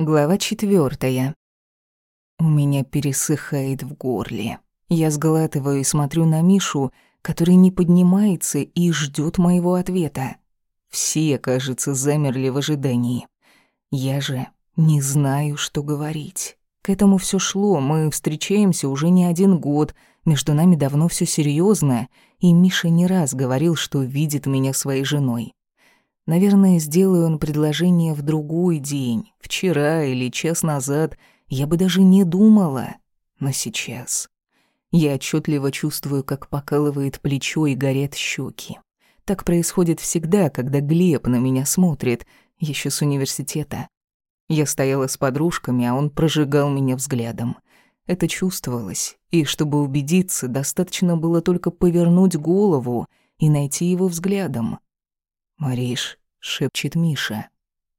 Глава четвертая. У меня пересыхает в горле. Я сглатываю и смотрю на Мишу, который не поднимается и ждет моего ответа. Все, кажется, замерли в ожидании. Я же не знаю, что говорить. К этому все шло, мы встречаемся уже не один год, между нами давно все серьезно, и Миша не раз говорил, что видит меня своей женой. Наверное, сделаю он предложение в другой день, вчера или час назад, я бы даже не думала. Но сейчас я отчетливо чувствую, как покалывает плечо и горят щеки. Так происходит всегда, когда Глеб на меня смотрит, еще с университета. Я стояла с подружками, а он прожигал меня взглядом. Это чувствовалось, и чтобы убедиться, достаточно было только повернуть голову и найти его взглядом. «Мариш», — шепчет Миша.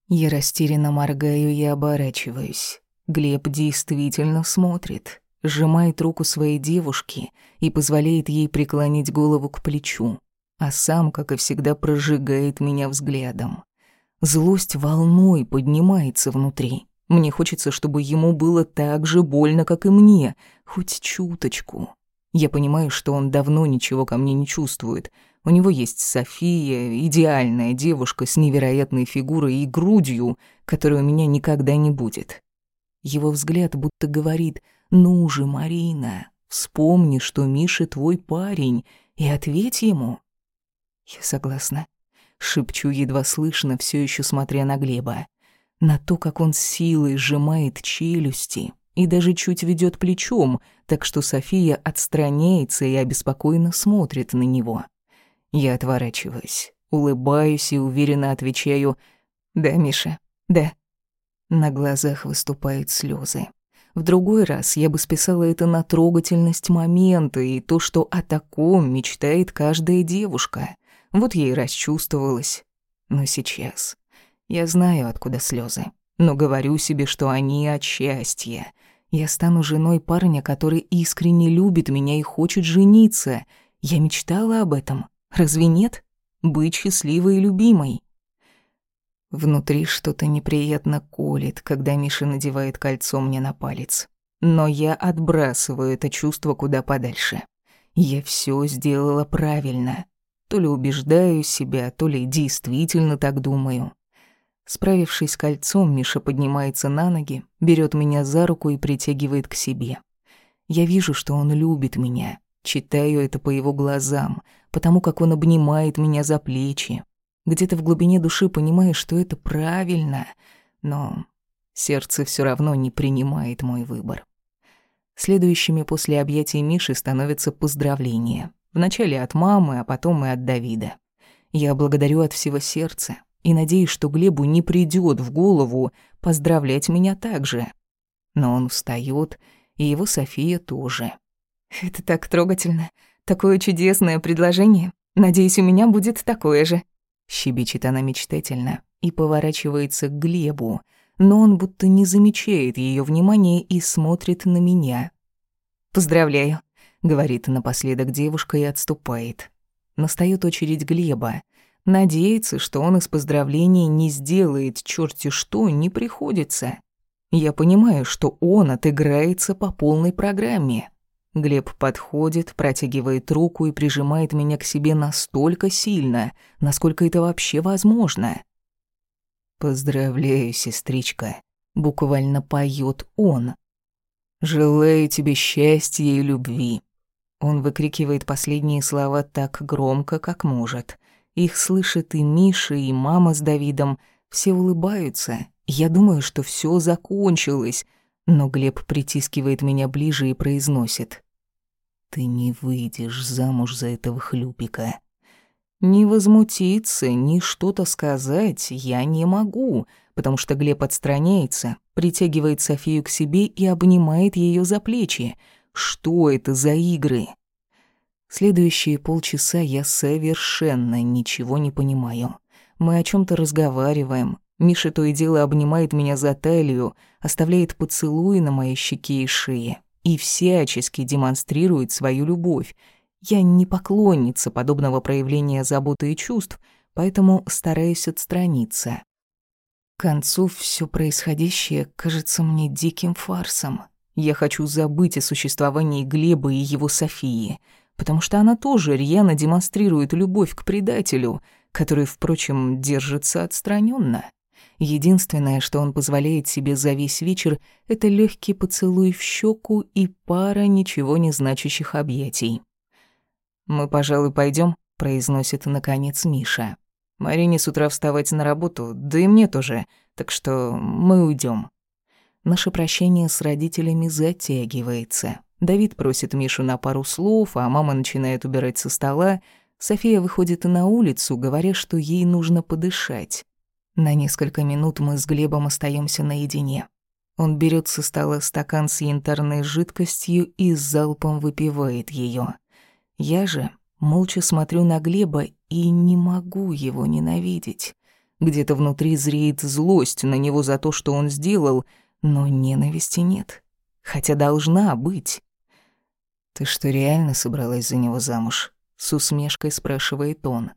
Я растерянно моргаю и оборачиваюсь. Глеб действительно смотрит, сжимает руку своей девушки и позволяет ей преклонить голову к плечу, а сам, как и всегда, прожигает меня взглядом. Злость волной поднимается внутри. Мне хочется, чтобы ему было так же больно, как и мне, хоть чуточку. Я понимаю, что он давно ничего ко мне не чувствует, у него есть София, идеальная девушка с невероятной фигурой и грудью, которой у меня никогда не будет. Его взгляд будто говорит «Ну же, Марина, вспомни, что Миша твой парень, и ответь ему». Я согласна. Шепчу едва слышно, все еще смотря на Глеба. На то, как он силой сжимает челюсти и даже чуть ведет плечом, так что София отстраняется и обеспокоенно смотрит на него. Я отворачиваюсь, улыбаюсь и уверенно отвечаю «Да, Миша, да». На глазах выступают слезы. В другой раз я бы списала это на трогательность момента и то, что о таком мечтает каждая девушка. Вот ей расчувствовалась. Но сейчас я знаю, откуда слезы, но говорю себе, что они от счастья. Я стану женой парня, который искренне любит меня и хочет жениться. Я мечтала об этом. Разве нет? Быть счастливой и любимой. Внутри что-то неприятно колет, когда Миша надевает кольцо мне на палец. Но я отбрасываю это чувство куда подальше. Я все сделала правильно. То ли убеждаю себя, то ли действительно так думаю. Справившись с кольцом, Миша поднимается на ноги, берет меня за руку и притягивает к себе. Я вижу, что он любит меня, читаю это по его глазам, потому как он обнимает меня за плечи. Где-то в глубине души понимаю, что это правильно, но сердце все равно не принимает мой выбор. Следующими после объятий Миши становятся поздравления. Вначале от мамы, а потом и от Давида. Я благодарю от всего сердца и надеюсь, что Глебу не придёт в голову поздравлять меня также. Но он встаёт, и его София тоже. «Это так трогательно. Такое чудесное предложение. Надеюсь, у меня будет такое же». Щебечет она мечтательно и поворачивается к Глебу, но он будто не замечает ее внимания и смотрит на меня. «Поздравляю», — говорит напоследок девушка и отступает. Настаёт очередь Глеба. Надеется, что он из поздравлений не сделает черти что, не приходится. Я понимаю, что он отыграется по полной программе. Глеб подходит, протягивает руку и прижимает меня к себе настолько сильно, насколько это вообще возможно. «Поздравляю, сестричка», — буквально поет он. «Желаю тебе счастья и любви». Он выкрикивает последние слова так громко, как может. Их слышит и Миша, и мама с Давидом. Все улыбаются. Я думаю, что все закончилось — но Глеб притискивает меня ближе и произносит. «Ты не выйдешь замуж за этого хлюпика». Не возмутиться, ни что-то сказать я не могу, потому что Глеб отстраняется, притягивает Софию к себе и обнимает ее за плечи. Что это за игры? Следующие полчаса я совершенно ничего не понимаю. Мы о чем то разговариваем, Миша то и дело обнимает меня за талию, оставляет поцелуи на моей щеке и шее и всячески демонстрирует свою любовь. Я не поклонница подобного проявления заботы и чувств, поэтому стараюсь отстраниться. К концу все происходящее кажется мне диким фарсом. Я хочу забыть о существовании Глеба и его Софии, потому что она тоже рьяно демонстрирует любовь к предателю, который, впрочем, держится отстраненно. Единственное, что он позволяет себе за весь вечер, это легкий поцелуй в щеку и пара ничего не значащих объятий. «Мы, пожалуй, пойдем, произносит наконец Миша. «Марине с утра вставать на работу, да и мне тоже, так что мы уйдем. Наше прощение с родителями затягивается. Давид просит Мишу на пару слов, а мама начинает убирать со стола. София выходит на улицу, говоря, что ей нужно подышать. На несколько минут мы с Глебом остаемся наедине. Он берет со стола стакан с янтарной жидкостью и залпом выпивает ее. Я же молча смотрю на Глеба и не могу его ненавидеть. Где-то внутри зреет злость на него за то, что он сделал, но ненависти нет. Хотя должна быть. «Ты что, реально собралась за него замуж?» С усмешкой спрашивает он.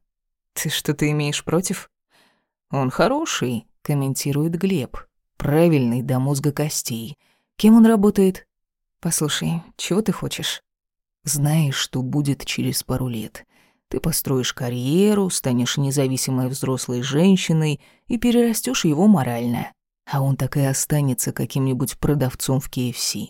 «Ты что-то имеешь против?» «Он хороший», — комментирует Глеб. «Правильный до мозга костей. Кем он работает?» «Послушай, чего ты хочешь?» «Знаешь, что будет через пару лет. Ты построишь карьеру, станешь независимой взрослой женщиной и перерастешь его морально. А он так и останется каким-нибудь продавцом в KFC.